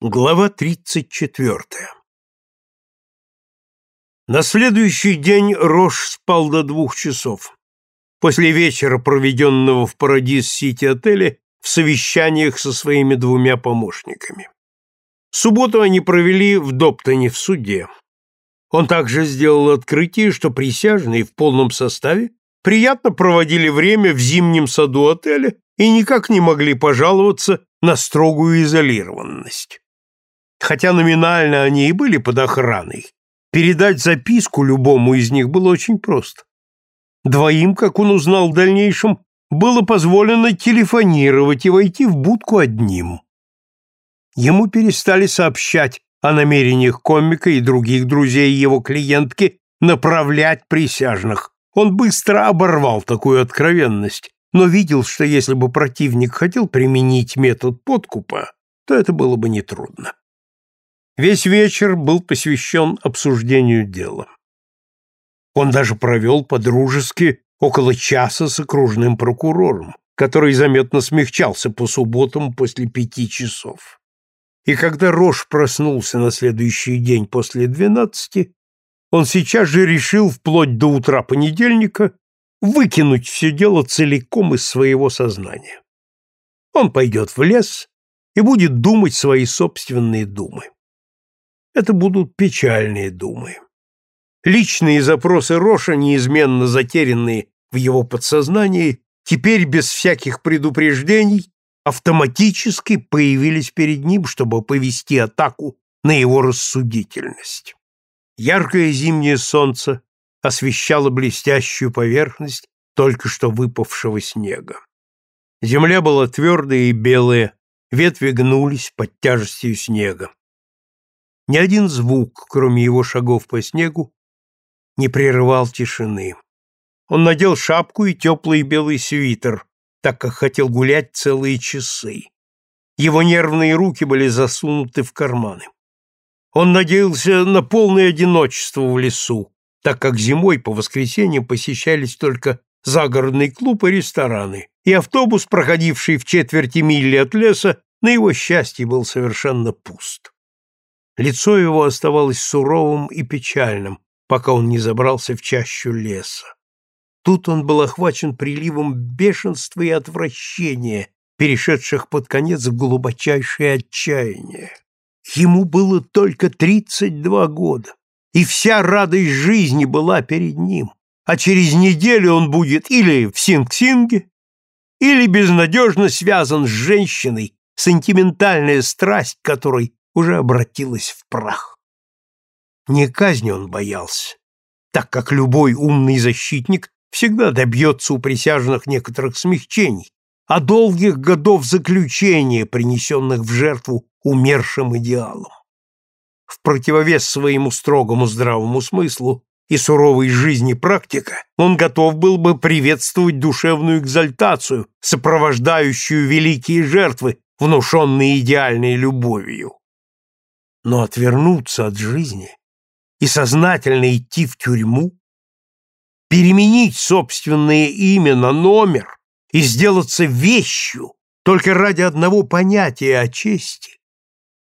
Глава 34 На следующий день Рош спал до двух часов. После вечера, проведенного в Парадис-Сити-отеле, в совещаниях со своими двумя помощниками. Субботу они провели в Доптоне в суде. Он также сделал открытие, что присяжные в полном составе приятно проводили время в зимнем саду отеля и никак не могли пожаловаться на строгую изолированность. Хотя номинально они и были под охраной, передать записку любому из них было очень просто. Двоим, как он узнал в дальнейшем, было позволено телефонировать и войти в будку одним. Ему перестали сообщать о намерениях комика и других друзей его клиентки направлять присяжных. Он быстро оборвал такую откровенность, но видел, что если бы противник хотел применить метод подкупа, то это было бы нетрудно. Весь вечер был посвящен обсуждению дела. Он даже провел по-дружески около часа с окружным прокурором, который заметно смягчался по субботам после пяти часов. И когда Рош проснулся на следующий день после двенадцати, он сейчас же решил вплоть до утра понедельника выкинуть все дело целиком из своего сознания. Он пойдет в лес и будет думать свои собственные думы. Это будут печальные думы. Личные запросы Роша, неизменно затерянные в его подсознании, теперь без всяких предупреждений автоматически появились перед ним, чтобы повести атаку на его рассудительность. Яркое зимнее солнце освещало блестящую поверхность только что выпавшего снега. Земля была твердая и белая, ветви гнулись под тяжестью снега. Ни один звук, кроме его шагов по снегу, не прерывал тишины. Он надел шапку и теплый белый свитер, так как хотел гулять целые часы. Его нервные руки были засунуты в карманы. Он надеялся на полное одиночество в лесу, так как зимой по воскресеньям посещались только загородный клуб и рестораны, и автобус, проходивший в четверти мили от леса, на его счастье был совершенно пуст. Лицо его оставалось суровым и печальным, пока он не забрался в чащу леса. Тут он был охвачен приливом бешенства и отвращения, перешедших под конец в глубочайшее отчаяние. Ему было только тридцать два года, и вся радость жизни была перед ним, а через неделю он будет или в Синг-Синге, или безнадежно связан с женщиной, сентиментальная страсть которой уже обратилась в прах. Не казни он боялся, так как любой умный защитник всегда добьется у присяжных некоторых смягчений, а долгих годов заключения, принесенных в жертву умершим идеалам. В противовес своему строгому здравому смыслу и суровой жизни практика, он готов был бы приветствовать душевную экзальтацию, сопровождающую великие жертвы, внушенные идеальной любовью но отвернуться от жизни и сознательно идти в тюрьму, переменить собственное имя на номер и сделаться вещью только ради одного понятия о чести,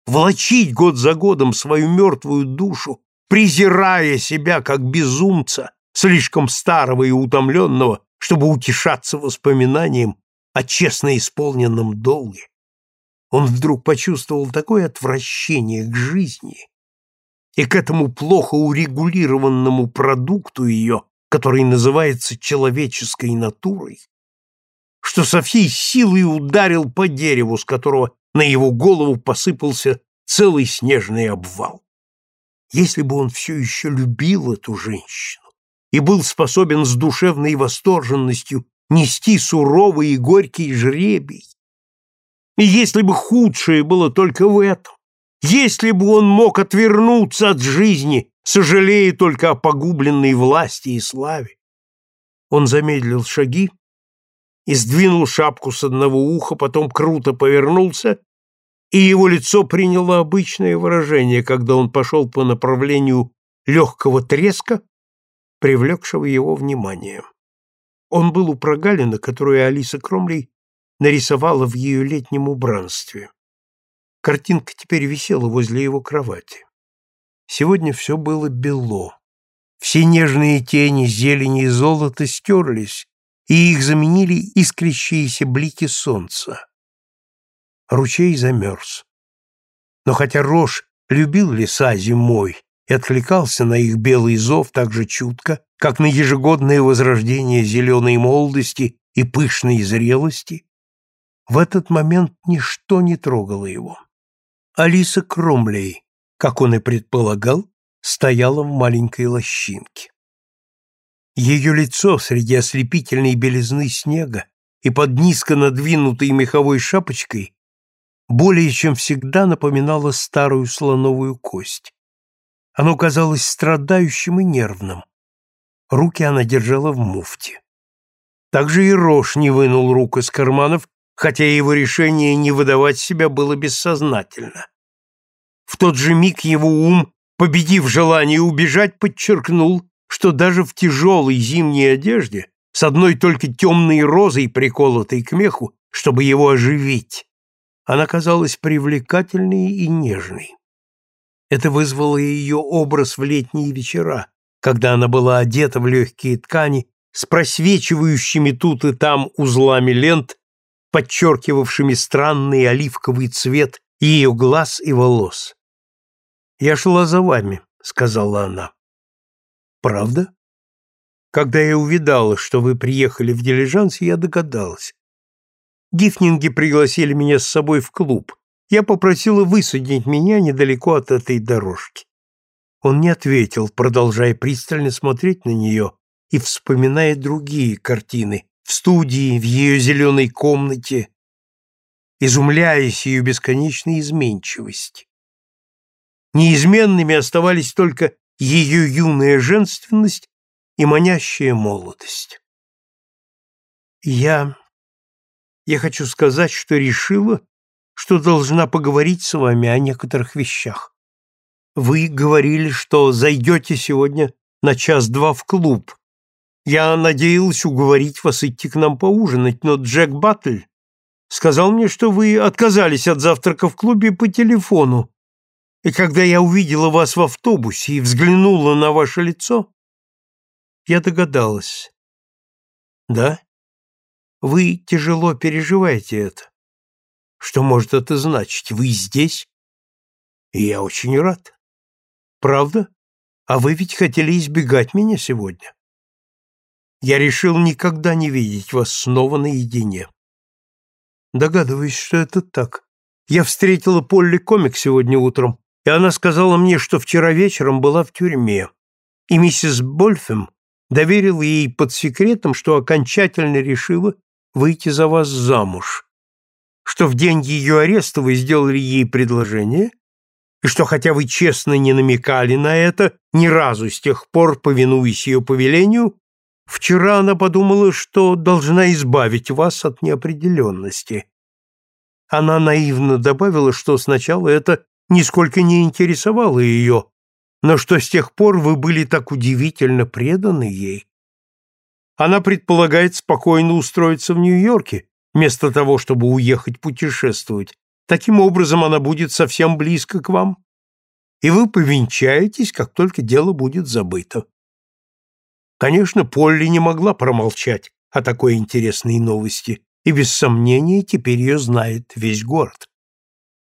влачить год за годом свою мертвую душу, презирая себя как безумца, слишком старого и утомленного, чтобы утешаться воспоминанием о честно исполненном долге он вдруг почувствовал такое отвращение к жизни и к этому плохо урегулированному продукту ее, который называется человеческой натурой, что со всей силой ударил по дереву, с которого на его голову посыпался целый снежный обвал. Если бы он все еще любил эту женщину и был способен с душевной восторженностью нести суровый и горький жребий, и если бы худшее было только в этом, если бы он мог отвернуться от жизни, сожалея только о погубленной власти и славе. Он замедлил шаги и сдвинул шапку с одного уха, потом круто повернулся, и его лицо приняло обычное выражение, когда он пошел по направлению легкого треска, привлекшего его внимание. Он был у прогалины, которую Алиса Кромлей нарисовала в ее летнем убранстве. Картинка теперь висела возле его кровати. Сегодня все было бело. Все нежные тени зелени и золота стерлись, и их заменили искрящиеся блики солнца. Ручей замерз. Но хотя Рош любил леса зимой и откликался на их белый зов так же чутко, как на ежегодное возрождение зеленой молодости и пышной зрелости, в этот момент ничто не трогало его. Алиса Кромлей, как он и предполагал, стояла в маленькой лощинке. Ее лицо среди ослепительной белизны снега и под низко надвинутой меховой шапочкой более чем всегда напоминало старую слоновую кость. Оно казалось страдающим и нервным. Руки она держала в муфте. Также и Рош не вынул рук из карманов, хотя его решение не выдавать себя было бессознательно. В тот же миг его ум, победив желание убежать, подчеркнул, что даже в тяжелой зимней одежде, с одной только темной розой, приколотой к меху, чтобы его оживить, она казалась привлекательной и нежной. Это вызвало ее образ в летние вечера, когда она была одета в легкие ткани с просвечивающими тут и там узлами лент, подчеркивавшими странный оливковый цвет ее глаз и волос. «Я шла за вами», — сказала она. «Правда?» Когда я увидала, что вы приехали в дилижанс, я догадалась. Гифнинги пригласили меня с собой в клуб. Я попросила высадить меня недалеко от этой дорожки. Он не ответил, продолжая пристально смотреть на нее и вспоминая другие картины в студии, в ее зеленой комнате, изумляясь ее бесконечной изменчивости. Неизменными оставались только ее юная женственность и манящая молодость. Я... я хочу сказать, что решила, что должна поговорить с вами о некоторых вещах. Вы говорили, что зайдете сегодня на час-два в клуб. Я надеялась уговорить вас идти к нам поужинать, но Джек Баттль сказал мне, что вы отказались от завтрака в клубе по телефону. И когда я увидела вас в автобусе и взглянула на ваше лицо, я догадалась. Да? Вы тяжело переживаете это. Что может это значить? Вы здесь? И я очень рад. Правда? А вы ведь хотели избегать меня сегодня. Я решил никогда не видеть вас снова наедине. Догадываюсь, что это так. Я встретила Полли Комик сегодня утром, и она сказала мне, что вчера вечером была в тюрьме, и миссис Больфем доверила ей под секретом, что окончательно решила выйти за вас замуж, что в день ее ареста вы сделали ей предложение, и что, хотя вы честно не намекали на это, ни разу с тех пор, повинуясь ее повелению, вчера она подумала, что должна избавить вас от неопределенности. Она наивно добавила, что сначала это нисколько не интересовало ее, но что с тех пор вы были так удивительно преданы ей. Она предполагает спокойно устроиться в Нью-Йорке, вместо того, чтобы уехать путешествовать. Таким образом, она будет совсем близко к вам, и вы повенчаетесь, как только дело будет забыто. Конечно, Полли не могла промолчать о такой интересной новости, и без сомнения теперь ее знает весь город.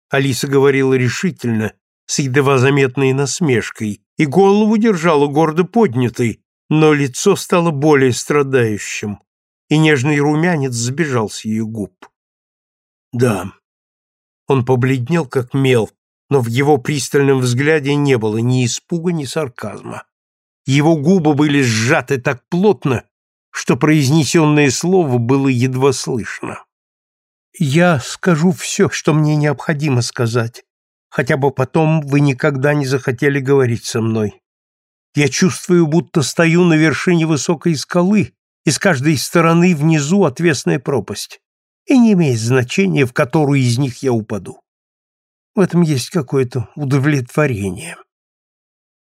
Алиса говорила решительно, с едва заметной насмешкой, и голову держала гордо поднятой, но лицо стало более страдающим, и нежный румянец сбежал с ее губ. Да, он побледнел, как мел, но в его пристальном взгляде не было ни испуга, ни сарказма. Его губы были сжаты так плотно, что произнесенное слово было едва слышно. Я скажу все, что мне необходимо сказать. Хотя бы потом вы никогда не захотели говорить со мной. Я чувствую, будто стою на вершине высокой скалы, и с каждой стороны внизу отвесная пропасть. И не имеет значения, в которую из них я упаду. В этом есть какое-то удовлетворение.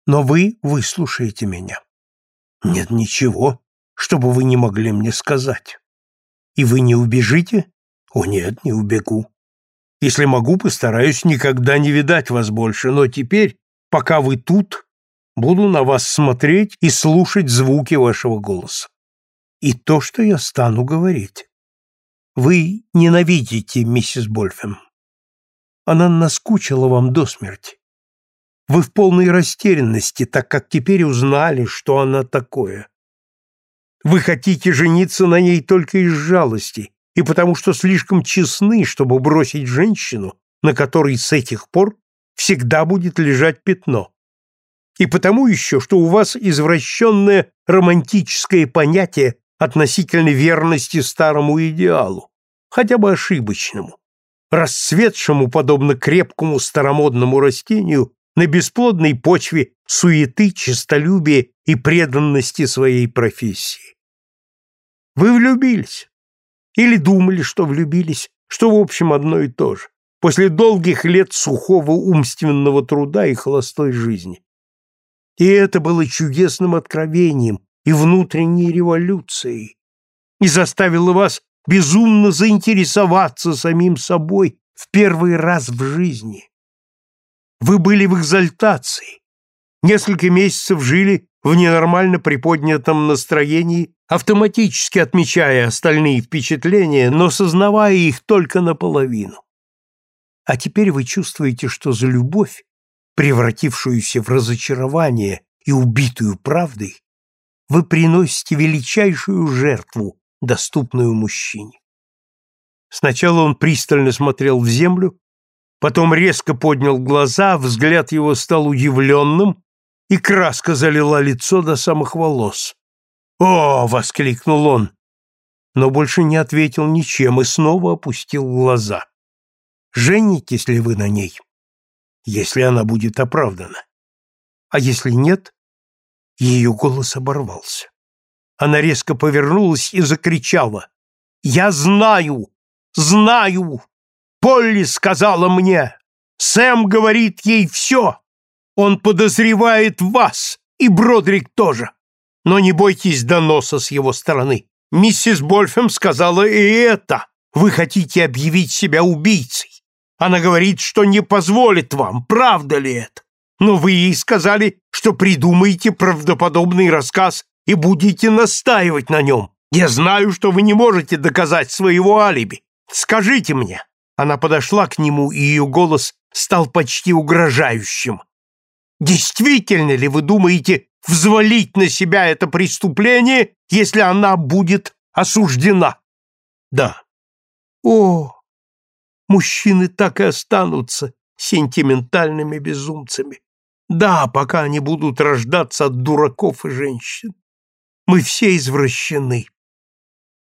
Но вы выслушаете меня. Нет ничего, чтобы вы не могли мне сказать. И вы не убежите? О нет, не убегу. Если могу, постараюсь никогда не видать вас больше, но теперь, пока вы тут, буду на вас смотреть и слушать звуки вашего голоса. И то, что я стану говорить. Вы ненавидите миссис Больфем. Она наскучила вам до смерти. Вы в полной растерянности, так как теперь узнали, что она такое. Вы хотите жениться на ней только из жалости и потому что слишком честны, чтобы бросить женщину, на которой с этих пор всегда будет лежать пятно. И потому еще, что у вас извращенное романтическое понятие относительно верности старому идеалу, хотя бы ошибочному, расцветшему, подобно крепкому старомодному растению, на бесплодной почве суеты, честолюбия и преданности своей профессии. Вы влюбились. Или думали, что влюбились, что в общем одно и то же, после долгих лет сухого умственного труда и холостой жизни. И это было чудесным откровением и внутренней революцией, и заставило вас безумно заинтересоваться самим собой в первый раз в жизни. Вы были в экзальтации, несколько месяцев жили в ненормально приподнятом настроении, автоматически отмечая остальные впечатления, но сознавая их только наполовину. А теперь вы чувствуете, что за любовь, превратившуюся в разочарование и убитую правдой, вы приносите величайшую жертву, доступную мужчине. Сначала он пристально смотрел в землю, потом резко поднял глаза, взгляд его стал удивленным, и краска залила лицо до самых волос. «О!» — воскликнул он, но больше не ответил ничем и снова опустил глаза. «Женитесь ли вы на ней, если она будет оправдана? А если нет?» Ее голос оборвался. Она резко повернулась и закричала. «Я знаю! Знаю! Полли сказала мне! Сэм говорит ей все! Он подозревает вас, и Бродрик тоже! Но не бойтесь доноса с его стороны. Миссис Больфем сказала и это. Вы хотите объявить себя убийцей. Она говорит, что не позволит вам. Правда ли это? Но вы ей сказали, что придумаете правдоподобный рассказ и будете настаивать на нем. Я знаю, что вы не можете доказать своего алиби. Скажите мне». Она подошла к нему, и ее голос стал почти угрожающим. «Действительно ли вы думаете взвалить на себя это преступление, если она будет осуждена?» «Да». «О, мужчины так и останутся сентиментальными безумцами. Да, пока они будут рождаться от дураков и женщин. Мы все извращены.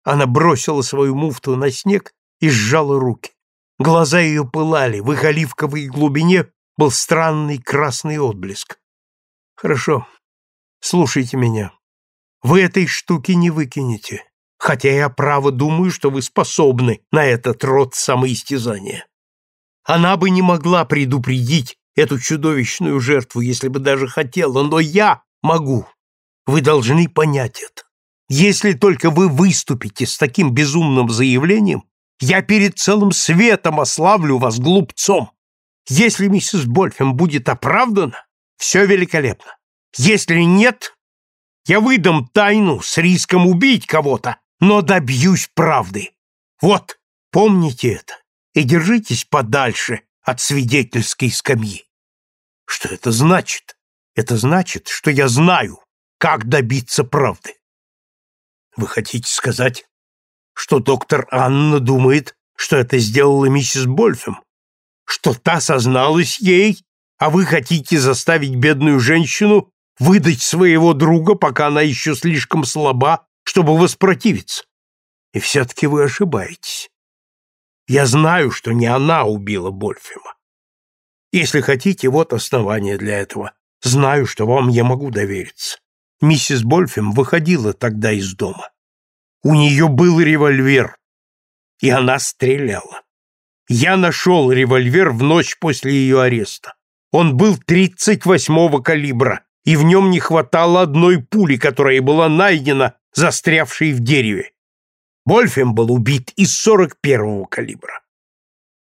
Она бросила свою муфту на снег и сжала руки. Глаза ее пылали, в их оливковой глубине был странный красный отблеск. Хорошо, слушайте меня. Вы этой штуки не выкинете, хотя я право думаю, что вы способны на этот род самоистязания. Она бы не могла предупредить эту чудовищную жертву, если бы даже хотела, но я могу. Вы должны понять это. Если только вы выступите с таким безумным заявлением, я перед целым светом ославлю вас глупцом. Если миссис Больфем будет оправдана, все великолепно. Если нет, я выдам тайну с риском убить кого-то, но добьюсь правды. Вот, помните это и держитесь подальше от свидетельской скамьи. Что это значит? Это значит, что я знаю, как добиться правды. Вы хотите сказать, что доктор Анна думает, что это сделала миссис Больфем? Что та созналась ей, а вы хотите заставить бедную женщину выдать своего друга, пока она еще слишком слаба, чтобы воспротивиться? И все-таки вы ошибаетесь. Я знаю, что не она убила Больфема. Если хотите, вот основание для этого. Знаю, что вам я могу довериться. Миссис Больфем выходила тогда из дома. У нее был револьвер, и она стреляла. Я нашел револьвер в ночь после ее ареста. Он был 38-го калибра, и в нем не хватало одной пули, которая была найдена, застрявшей в дереве. Больфем был убит из 41-го калибра.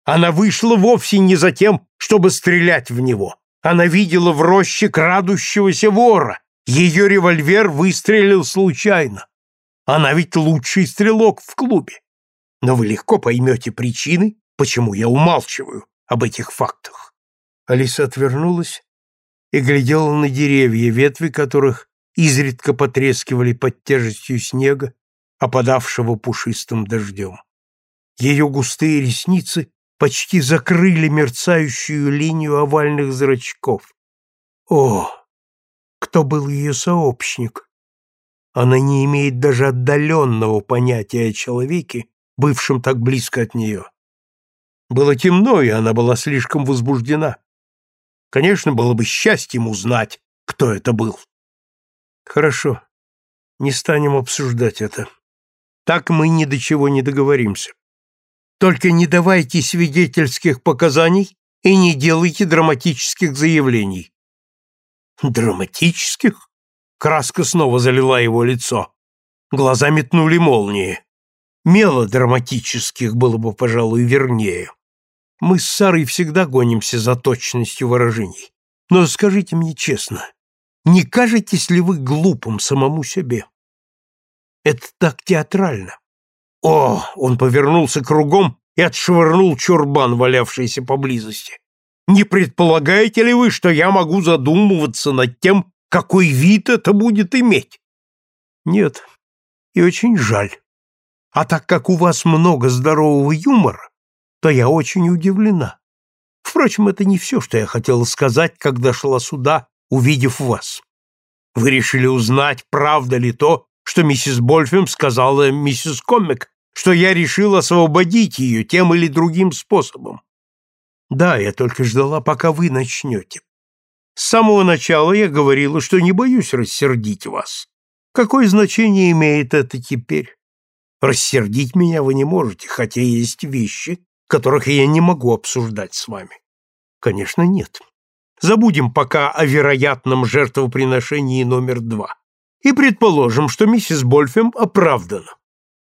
Она вышла вовсе не за тем, чтобы стрелять в него. Она видела в роще крадущегося вора. Ее револьвер выстрелил случайно. Она ведь лучший стрелок в клубе. Но вы легко поймете причины, почему я умалчиваю об этих фактах. Алиса отвернулась и глядела на деревья, ветви которых изредка потрескивали под тяжестью снега, опадавшего пушистым дождем. Ее густые ресницы почти закрыли мерцающую линию овальных зрачков. О, кто был ее сообщник? Она не имеет даже отдаленного понятия о человеке, бывшем так близко от нее. Было темно, и она была слишком возбуждена. Конечно, было бы счастьем узнать, кто это был. Хорошо, не станем обсуждать это. Так мы ни до чего не договоримся. Только не давайте свидетельских показаний и не делайте драматических заявлений. Драматических? Краска снова залила его лицо. Глаза метнули молнии. Мелодраматических было бы, пожалуй, вернее. Мы с Сарой всегда гонимся за точностью выражений. Но скажите мне честно, не кажетесь ли вы глупым самому себе? Это так театрально. О, он повернулся кругом и отшвырнул чурбан, валявшийся поблизости. Не предполагаете ли вы, что я могу задумываться над тем, какой вид это будет иметь? Нет, и очень жаль. А так как у вас много здорового юмора, то я очень удивлена. Впрочем, это не все, что я хотела сказать, когда шла сюда, увидев вас. Вы решили узнать, правда ли то, что миссис Больфем сказала миссис Комик, что я решил освободить ее тем или другим способом. Да, я только ждала, пока вы начнете. С самого начала я говорила, что не боюсь рассердить вас. Какое значение имеет это теперь? Рассердить меня вы не можете, хотя есть вещи, которых я не могу обсуждать с вами. Конечно, нет. Забудем пока о вероятном жертвоприношении номер два и предположим, что миссис Больфем оправдана,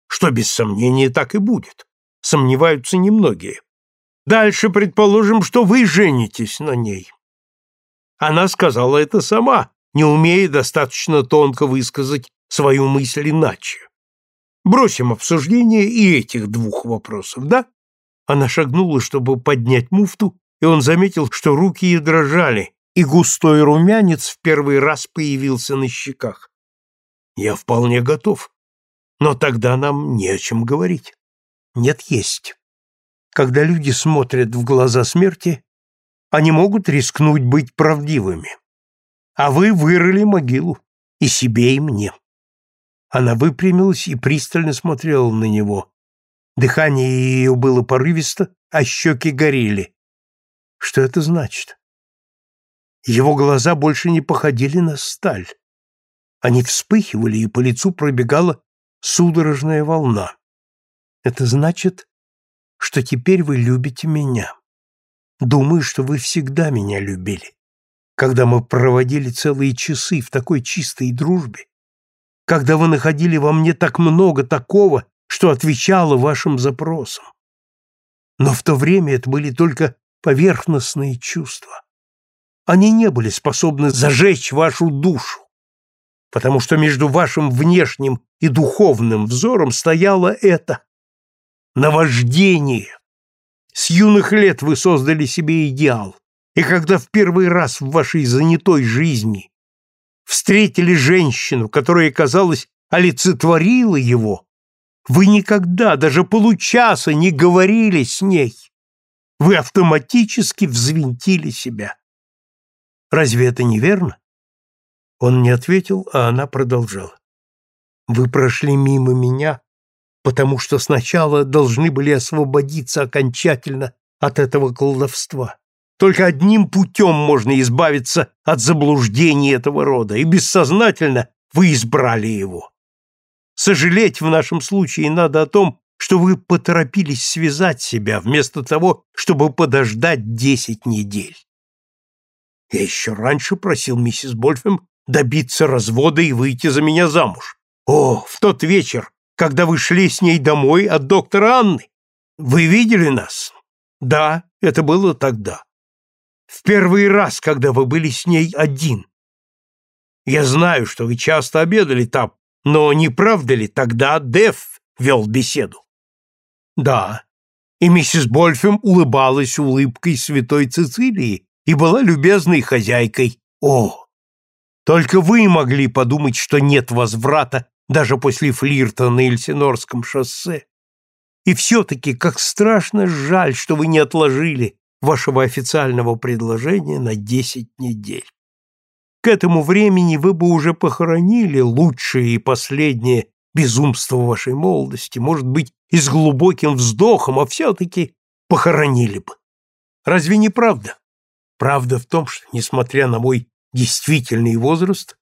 что без сомнения так и будет. Сомневаются немногие. Дальше предположим, что вы женитесь на ней. Она сказала это сама, не умея достаточно тонко высказать свою мысль иначе. Бросим обсуждение и этих двух вопросов, да? Она шагнула, чтобы поднять муфту, и он заметил, что руки ей дрожали, и густой румянец в первый раз появился на щеках. Я вполне готов. Но тогда нам не о чем говорить. Нет, есть. Когда люди смотрят в глаза смерти, они могут рискнуть быть правдивыми. А вы вырыли могилу и себе, и мне. Она выпрямилась и пристально смотрела на него. Дыхание ее было порывисто, а щеки горели. Что это значит? Его глаза больше не походили на сталь. Они вспыхивали, и по лицу пробегала судорожная волна. Это значит, что теперь вы любите меня. Думаю, что вы всегда меня любили. Когда мы проводили целые часы в такой чистой дружбе, когда вы находили во мне так много такого, что отвечало вашим запросам. Но в то время это были только поверхностные чувства. Они не были способны зажечь вашу душу, потому что между вашим внешним и духовным взором стояло это наваждение. С юных лет вы создали себе идеал, и когда в первый раз в вашей занятой жизни встретили женщину, которая, казалось, олицетворила его, вы никогда, даже получаса, не говорили с ней. Вы автоматически взвинтили себя. Разве это не верно? Он не ответил, а она продолжала. «Вы прошли мимо меня, потому что сначала должны были освободиться окончательно от этого колдовства. Только одним путем можно избавиться от заблуждений этого рода, и бессознательно вы избрали его. Сожалеть в нашем случае надо о том, что вы поторопились связать себя, вместо того, чтобы подождать десять недель. Я еще раньше просил миссис Больфем добиться развода и выйти за меня замуж. О, в тот вечер, когда вы шли с ней домой от доктора Анны. Вы видели нас? Да, это было тогда. В первый раз, когда вы были с ней один. Я знаю, что вы часто обедали там, но не правда ли тогда Деф вел беседу? Да. И миссис Больфем улыбалась улыбкой святой Цицилии и была любезной хозяйкой. О, только вы могли подумать, что нет возврата даже после флирта на Эльсинорском шоссе. И все-таки как страшно жаль, что вы не отложили вашего официального предложения на десять недель. К этому времени вы бы уже похоронили лучшее и последнее безумство вашей молодости, может быть, и с глубоким вздохом, а все-таки похоронили бы. Разве не правда? Правда в том, что, несмотря на мой действительный возраст,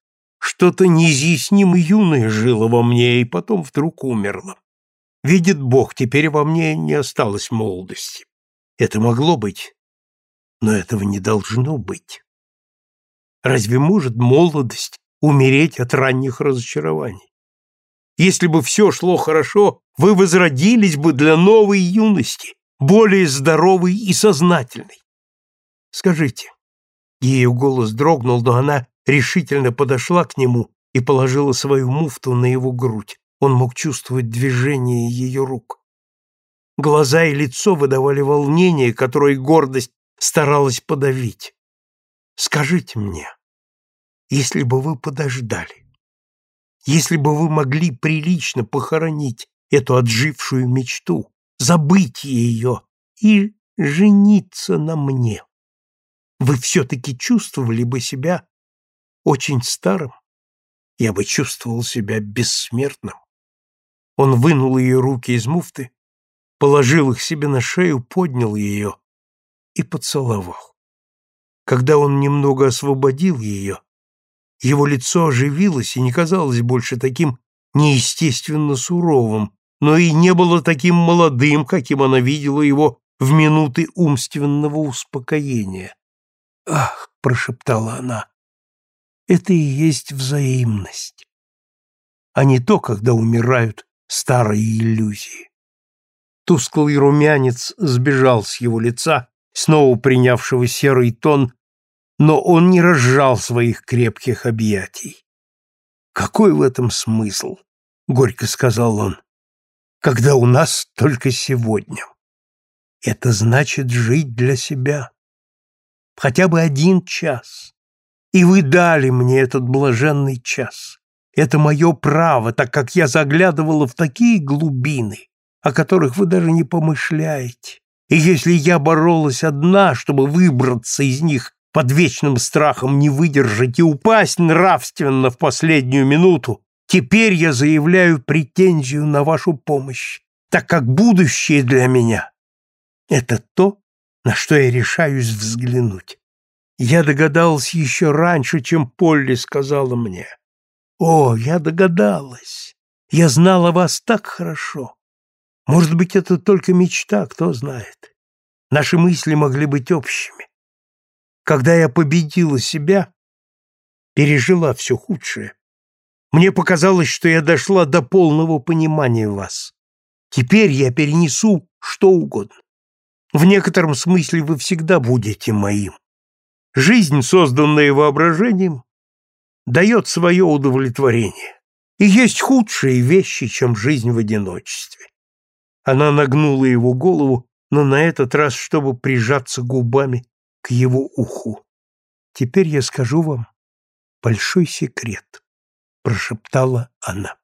что-то неизъяснимо юное жило во мне и потом вдруг умерло. Видит Бог, теперь во мне не осталось молодости. Это могло быть, но этого не должно быть. Разве может молодость умереть от ранних разочарований? Если бы все шло хорошо, вы возродились бы для новой юности, более здоровой и сознательной. Скажите. Ее голос дрогнул, но она решительно подошла к нему и положила свою муфту на его грудь. Он мог чувствовать движение ее рук. Глаза и лицо выдавали волнение, которое гордость старалась подавить. Скажите мне, если бы вы подождали, если бы вы могли прилично похоронить эту отжившую мечту, забыть ее и жениться на мне, вы все-таки чувствовали бы себя очень старым? Я бы чувствовал себя бессмертным. Он вынул ее руки из муфты, положил их себе на шею, поднял ее и поцеловал. Когда он немного освободил ее, его лицо оживилось и не казалось больше таким неестественно суровым, но и не было таким молодым, каким она видела его в минуты умственного успокоения. «Ах!» — прошептала она. «Это и есть взаимность, а не то, когда умирают старые иллюзии». Тусклый румянец сбежал с его лица, снова принявшего серый тон но он не разжал своих крепких объятий. «Какой в этом смысл?» — горько сказал он. «Когда у нас только сегодня. Это значит жить для себя. Хотя бы один час. И вы дали мне этот блаженный час. Это мое право, так как я заглядывала в такие глубины, о которых вы даже не помышляете. И если я боролась одна, чтобы выбраться из них под вечным страхом не выдержать и упасть нравственно в последнюю минуту, теперь я заявляю претензию на вашу помощь, так как будущее для меня — это то, на что я решаюсь взглянуть. Я догадалась еще раньше, чем Полли сказала мне. О, я догадалась. Я знала вас так хорошо. Может быть, это только мечта, кто знает. Наши мысли могли быть общими. Когда я победила себя, пережила все худшее, мне показалось, что я дошла до полного понимания вас. Теперь я перенесу что угодно. В некотором смысле вы всегда будете моим. Жизнь, созданная воображением, дает свое удовлетворение. И есть худшие вещи, чем жизнь в одиночестве. Она нагнула его голову, но на этот раз, чтобы прижаться губами к его уху. «Теперь я скажу вам большой секрет», — прошептала она.